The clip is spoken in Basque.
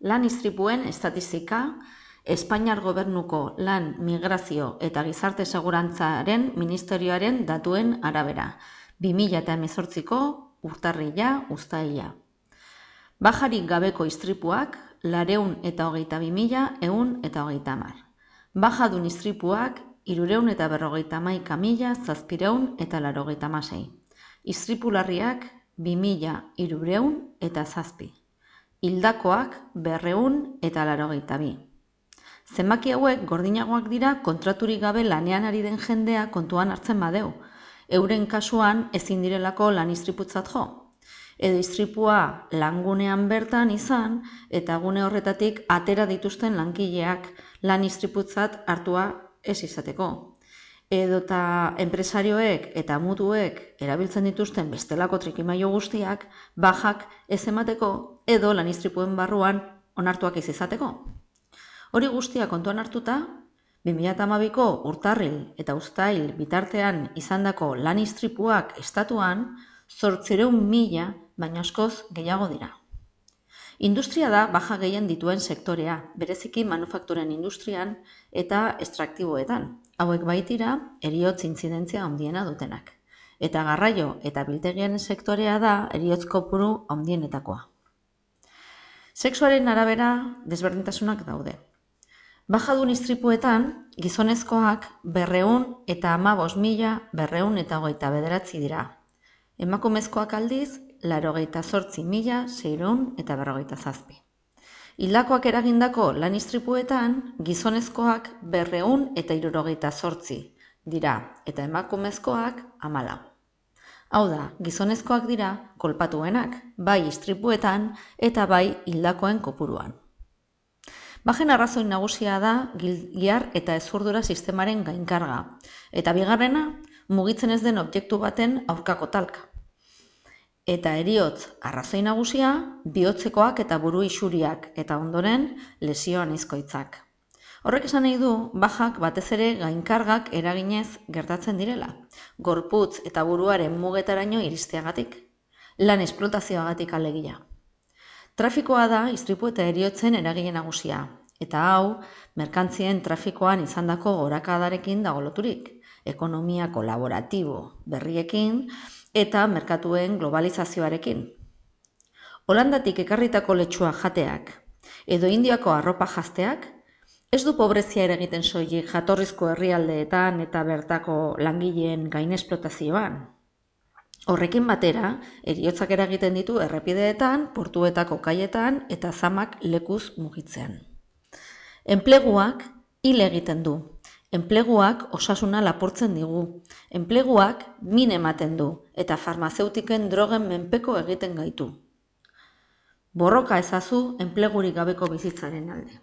Lan istripuen estatistika Espainiar Gobernuko Lan, Migrazio eta Gizarte Segurantzaren Ministerioaren datuen arabera. 2018ko urtarrila uztaila. Bajarik gabeko istripuak lareun eta hogeita bimila eun eta hogeita mar. Bajadun istripuak irureun eta berrogeita maika mila zazpireun eta larogeita masei. Istripularriak bimila irureun eta zazpi hildakoak berreun eta larogeita bi. Zenbaki hauek gordinagoak dira kontraturik gabe lanean ari den jendea kontuan hartzen badeu. Euren kasuan ezin direlako lan istriputzat jo. Edo istripua langunean bertan izan eta gune horretatik atera dituzten lankileak lan istriputzat hartua ez izateko edota enpresarioek eta mutuek erabiltzen dituzten bestelako trikimaio guztiak bajak ez emateko edo lanistripuen barruan onartuak ez izateko. Hori guztia kontuan hartuta, 2008ko urtarril eta ustail bitartean izandako lanistripuak estatuan zortzireun mila baina askoz gehiago dira. Industria da baja gehien dituen sektorea, bereziki manufakturen industrian eta estraktiboetan, hauek baitira eriotz intzidentzia handiena dutenak. Eta garraio eta biltegien sektorea da eriotz kopuru handienetakoa. Sexuaren arabera desberdintasunak daude. Bajadun istripuetan, gizonezkoak berreun eta ama mila berreun eta goita bederatzi dira. Emakumezkoak aldiz, laro geita sortzi mila, seireun eta berrogeita zazpi. Hildakoak eragindako lan istripuetan, gizonezkoak berreun eta irurogeita sortzi dira, eta emakumezkoak amalau. Hau da, gizonezkoak dira kolpatuenak, bai istripuetan eta bai hildakoen kopuruan. Bajen arrazoin nagusia da gilgiar eta ezurdura sistemaren gainkarga, eta bigarrena mugitzen ez den objektu baten aurkako talka eta eriotz arrazoi nagusia bihotzekoak eta buru isuriak eta ondoren lesioan izkoitzak. Horrek esan nahi du, bajak batez ere gainkargak eraginez gertatzen direla, gorputz eta buruaren mugetaraino iristeagatik, lan esplotazioagatik alegia. Trafikoa da istripu eta eriotzen eragile nagusia, eta hau, merkantzien trafikoan izandako gorakadarekin dagoloturik, ekonomia kolaboratibo berriekin, eta merkatuen globalizazioarekin. Holandatik ekarritako letxua jateak edo indiako arropa jazteak, ez du pobrezia ere egiten soilik jatorrizko herrialdeetan eta bertako langileen gain esplotazioan. Horrekin batera, eriotzak eragiten ditu errepideetan, portuetako kaietan eta zamak lekuz mugitzean. Enpleguak hil egiten du, Enpleguak osasuna lapurtzen digu. Enpleguak min ematen du eta farmazeutiken drogen menpeko egiten gaitu. Borroka ezazu enplegurik gabeko bizitzaren alde.